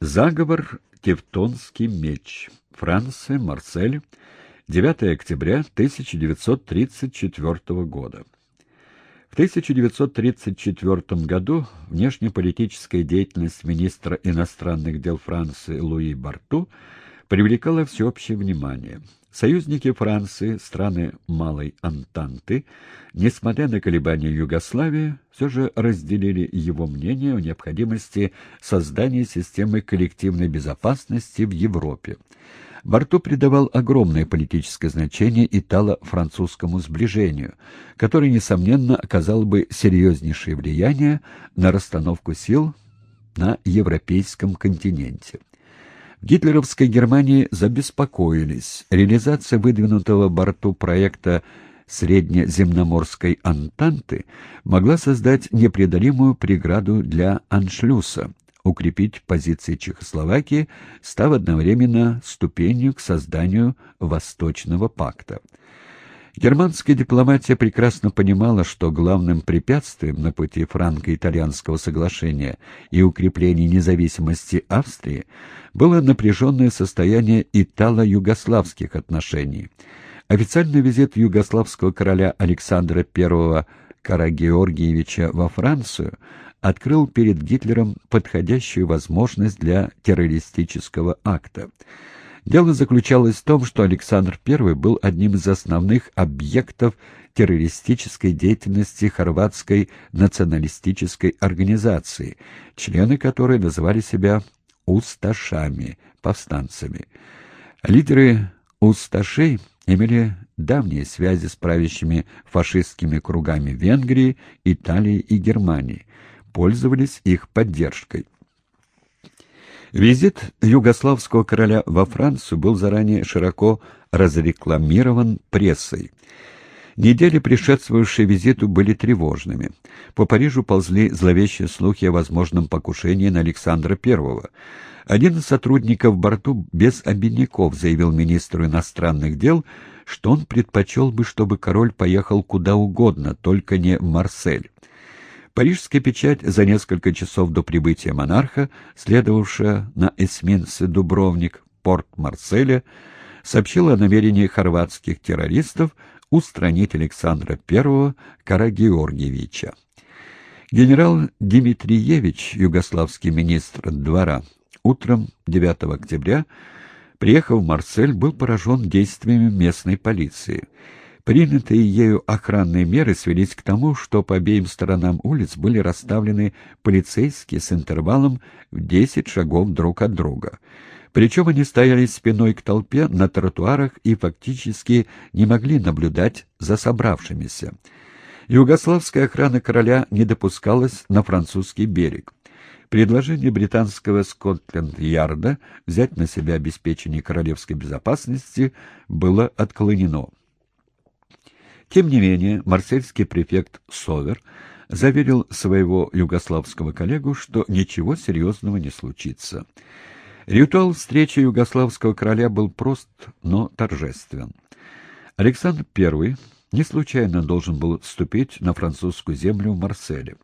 Заговор «Тевтонский меч». Франция, Марсель. 9 октября 1934 года. В 1934 году внешнеполитическая деятельность министра иностранных дел Франции Луи Барту привлекала всеобщее внимание. Союзники Франции, страны Малой Антанты, несмотря на колебания Югославии, все же разделили его мнение о необходимости создания системы коллективной безопасности в Европе. Барту придавал огромное политическое значение итало-французскому сближению, которое, несомненно, оказало бы серьезнейшее влияние на расстановку сил на европейском континенте. В гитлеровской Германии забеспокоились. Реализация выдвинутого борту проекта Среднеземноморской Антанты могла создать непреодолимую преграду для аншлюса, укрепить позиции Чехословакии, став одновременно ступенью к созданию Восточного пакта. Германская дипломатия прекрасно понимала, что главным препятствием на пути франко-итальянского соглашения и укрепления независимости Австрии было напряженное состояние итало-югославских отношений. Официальный визит югославского короля Александра I Карагеоргиевича во Францию открыл перед Гитлером подходящую возможность для террористического акта. Дело заключалось в том, что Александр I был одним из основных объектов террористической деятельности хорватской националистической организации, члены которой называли себя «усташами», повстанцами. Лидеры «усташей» имели давние связи с правящими фашистскими кругами Венгрии, Италии и Германии, пользовались их поддержкой. Визит югославского короля во Францию был заранее широко разрекламирован прессой. Недели, предшествовавшие визиту, были тревожными. По Парижу ползли зловещие слухи о возможном покушении на Александра I. Один из сотрудников борту без обиняков заявил министру иностранных дел, что он предпочел бы, чтобы король поехал куда угодно, только не в Марсель. Парижская печать за несколько часов до прибытия монарха, следовавшая на эсминце «Дубровник», порт Марселя, сообщила о намерении хорватских террористов устранить Александра I Карагеоргиевича. Генерал Дмитриевич, югославский министр двора, утром 9 октября, приехав в Марсель, был поражен действиями местной полиции – Принятые ею охранные меры свелись к тому, что по обеим сторонам улиц были расставлены полицейские с интервалом в 10 шагов друг от друга. Причем они стояли спиной к толпе на тротуарах и фактически не могли наблюдать за собравшимися. Югославская охрана короля не допускалась на французский берег. Предложение британского Скотленд-Ярда взять на себя обеспечение королевской безопасности было отклонено. Тем не менее, марсельский префект Совер заверил своего югославского коллегу, что ничего серьезного не случится. Ритуал встречи югославского короля был прост, но торжествен. Александр I не случайно должен был вступить на французскую землю в Марселе.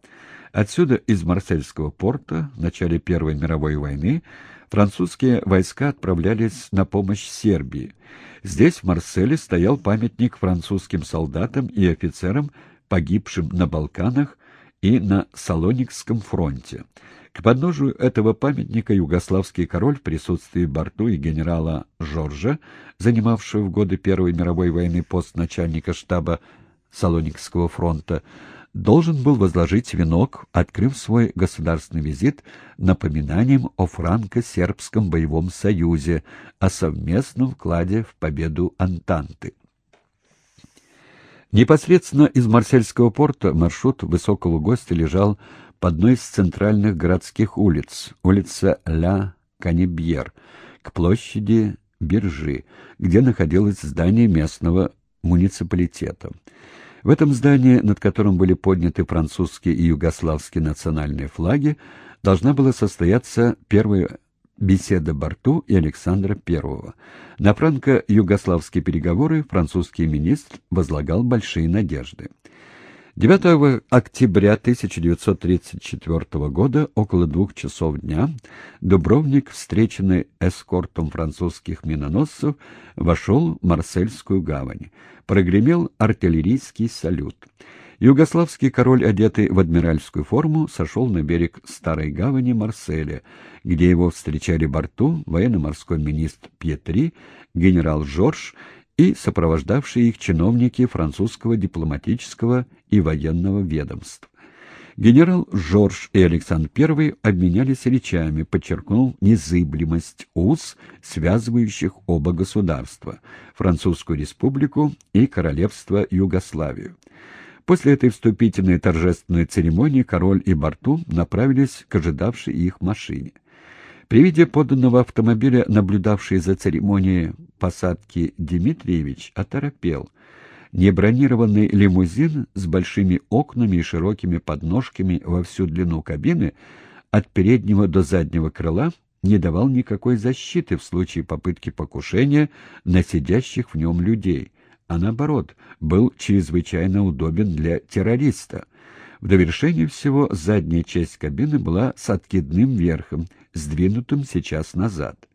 Отсюда, из Марсельского порта, в начале Первой мировой войны, французские войска отправлялись на помощь Сербии. Здесь, в Марселе, стоял памятник французским солдатам и офицерам, погибшим на Балканах и на Салоникском фронте. К подножию этого памятника югославский король в присутствии Барту и генерала Жоржа, занимавшего в годы Первой мировой войны пост начальника штаба Салоникского фронта, должен был возложить венок, открыв свой государственный визит напоминанием о франко-сербском боевом союзе, о совместном вкладе в победу Антанты. Непосредственно из Марсельского порта маршрут высокого гостя лежал по одной из центральных городских улиц, улица Ля Канибьер, к площади Биржи, где находилось здание местного муниципалитета. В этом здании, над которым были подняты французские и югославские национальные флаги, должна была состояться первая беседа Барту и Александра I. На франко-югославские переговоры французский министр возлагал большие надежды. 9 октября 1934 года, около двух часов дня, Дубровник, встреченный эскортом французских миноносцев, вошел в Марсельскую гавань. Прогремел артиллерийский салют. Югославский король, одетый в адмиральскую форму, сошел на берег старой гавани Марселя, где его встречали борту военно-морской министр Пьетри, генерал Жорж и сопровождавшие их чиновники французского дипломатического и военного ведомств. Генерал Жорж и Александр I обменялись речами, подчеркнул незыблемость уз, связывающих оба государства — Французскую республику и Королевство Югославию. После этой вступительной торжественной церемонии король и Барту направились к ожидавшей их машине. При виде поданного автомобиля, наблюдавший за церемонией посадки Дмитриевич, оторопел. Небронированный лимузин с большими окнами и широкими подножками во всю длину кабины от переднего до заднего крыла не давал никакой защиты в случае попытки покушения на сидящих в нем людей, а наоборот, был чрезвычайно удобен для террориста. В довершение всего задняя часть кабины была с откидным верхом, сдвинутым сейчас назад.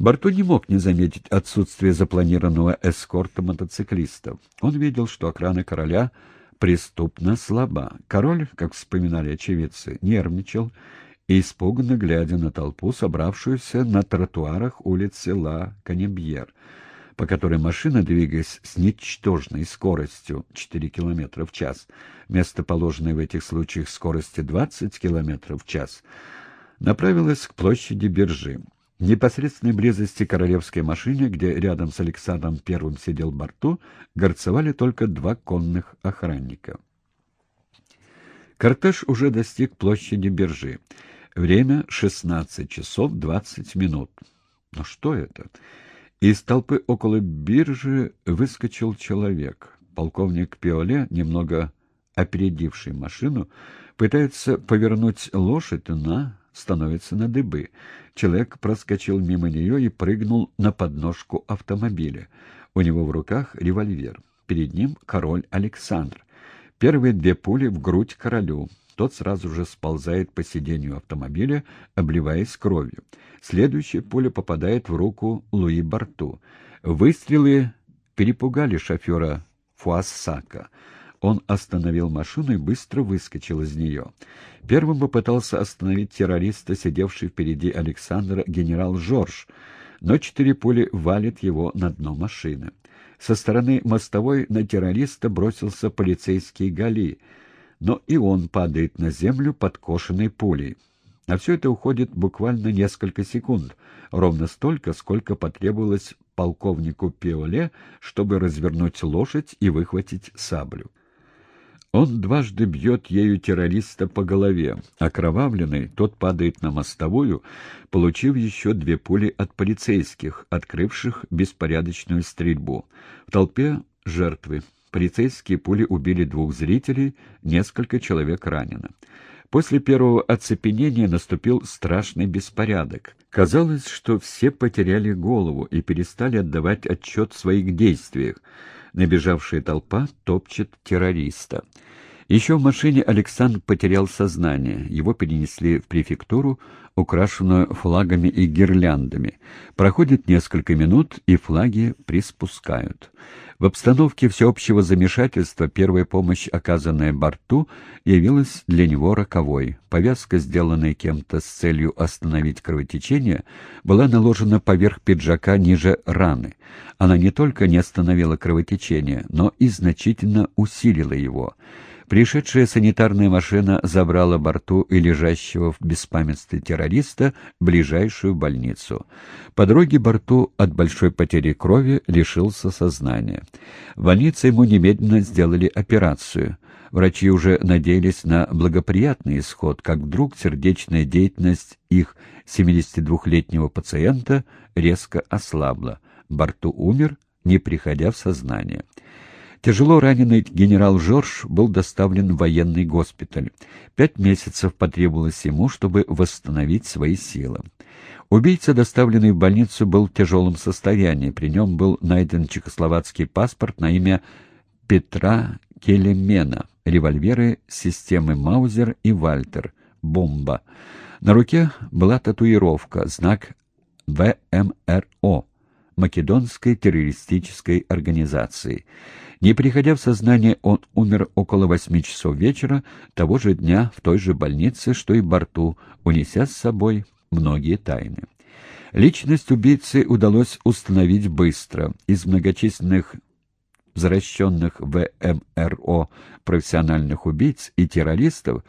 Барту не мог не заметить отсутствие запланированного эскорта мотоциклистов. Он видел, что охрана короля преступно слаба. Король, как вспоминали очевидцы, нервничал и, испуганно глядя на толпу, собравшуюся на тротуарах улицы Ла Канебьер, по которой машина, двигаясь с ничтожной скоростью 4 км в час, вместо положенной в этих случаях скорости 20 км в час, направилась к площади Биржи. В непосредственной близости королевской машине, где рядом с Александром Первым сидел борту, горцевали только два конных охранника. Кортеж уже достиг площади Биржи. Время — 16 часов 20 минут. Но что это? Из толпы около биржи выскочил человек. Полковник Пиоле, немного опередивший машину, пытается повернуть лошадь, на становится на дыбы. Человек проскочил мимо нее и прыгнул на подножку автомобиля. У него в руках револьвер. Перед ним король Александр. Первые две пули в грудь королю. Тот сразу же сползает по сиденью автомобиля, обливаясь кровью. Следующая пуля попадает в руку Луи Барту. Выстрелы перепугали шофера Фуассака. Он остановил машину и быстро выскочил из нее. Первым попытался остановить террориста, сидевший впереди Александра, генерал Жорж, но четыре пули валят его на дно машины. Со стороны мостовой на террориста бросился полицейский Гали, но и он падает на землю подкошенной пулей. На все это уходит буквально несколько секунд, ровно столько, сколько потребовалось полковнику Пиоле, чтобы развернуть лошадь и выхватить саблю. Он дважды бьет ею террориста по голове. Окровавленный, тот падает на мостовую, получив еще две пули от полицейских, открывших беспорядочную стрельбу. В толпе жертвы. Полицейские пули убили двух зрителей, несколько человек ранено. После первого оцепенения наступил страшный беспорядок. Казалось, что все потеряли голову и перестали отдавать отчет в своих действиях. Набежавшая толпа топчет террориста. Еще в машине Александр потерял сознание. Его перенесли в префектуру, украшенную флагами и гирляндами. Проходит несколько минут, и флаги приспускают. В обстановке всеобщего замешательства первая помощь, оказанная борту, явилась для него роковой. Повязка, сделанная кем-то с целью остановить кровотечение, была наложена поверх пиджака ниже раны. Она не только не остановила кровотечение, но и значительно усилила его. Пришедшая санитарная машина забрала борту и лежащего в беспамятстве террориста в ближайшую больницу. По дороге борту от большой потери крови лишился сознания. В больнице ему немедленно сделали операцию. Врачи уже надеялись на благоприятный исход, как вдруг сердечная деятельность их 72-летнего пациента резко ослабла. Борту умер, не приходя в сознание. Тяжело раненый генерал Жорж был доставлен в военный госпиталь. Пять месяцев потребовалось ему, чтобы восстановить свои силы. Убийца, доставленный в больницу, был в тяжелом состоянии. При нем был найден чехословацкий паспорт на имя Петра Келемена, револьверы системы Маузер и Вальтер, бомба. На руке была татуировка, знак ВМРО, Македонской террористической организации. Не приходя в сознание, он умер около восьми часов вечера того же дня в той же больнице, что и Борту, унеся с собой многие тайны. Личность убийцы удалось установить быстро. Из многочисленных возвращенных в МРО профессиональных убийц и террористов,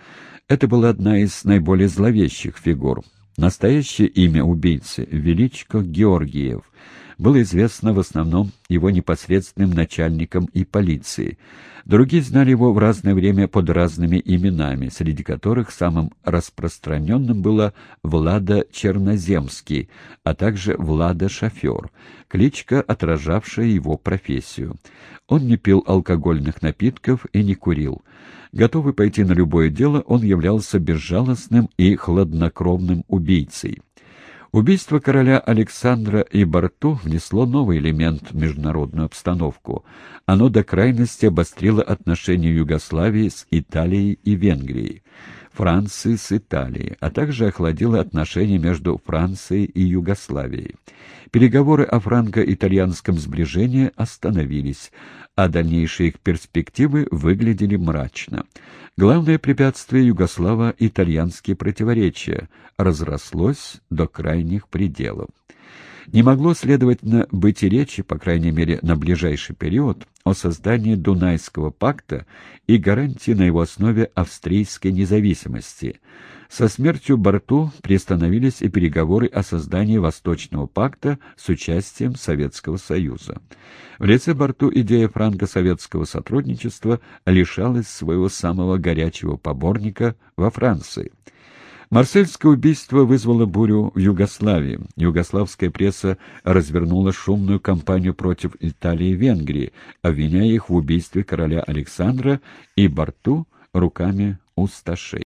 это была одна из наиболее зловещих фигур. Настоящее имя убийцы — Величко Георгиев — было известно в основном его непосредственным начальникам и полиции. Другие знали его в разное время под разными именами, среди которых самым распространенным было Влада Черноземский, а также Влада Шофер, кличка, отражавшая его профессию. Он не пил алкогольных напитков и не курил. Готовый пойти на любое дело, он являлся безжалостным и хладнокровным убийцей. Убийство короля Александра и Барту внесло новый элемент в международную обстановку. Оно до крайности обострило отношения Югославии с Италией и Венгрией, Франции с Италией, а также охладило отношения между Францией и Югославией. Переговоры о франко-итальянском сближении остановились, а дальнейшие их перспективы выглядели мрачно. Главное препятствие югославо-итальянские противоречия разрослось до крайних пределов. Не могло, следовательно, быть и речи, по крайней мере, на ближайший период, о создании Дунайского пакта и гарантии на его основе австрийской независимости. Со смертью Барту приостановились и переговоры о создании Восточного пакта с участием Советского Союза. В лице Барту идея франко-советского сотрудничества лишалась своего самого горячего поборника во Франции – Марсельское убийство вызвало бурю в Югославии. Югославская пресса развернула шумную кампанию против Италии и Венгрии, обвиняя их в убийстве короля Александра и борту руками усташей.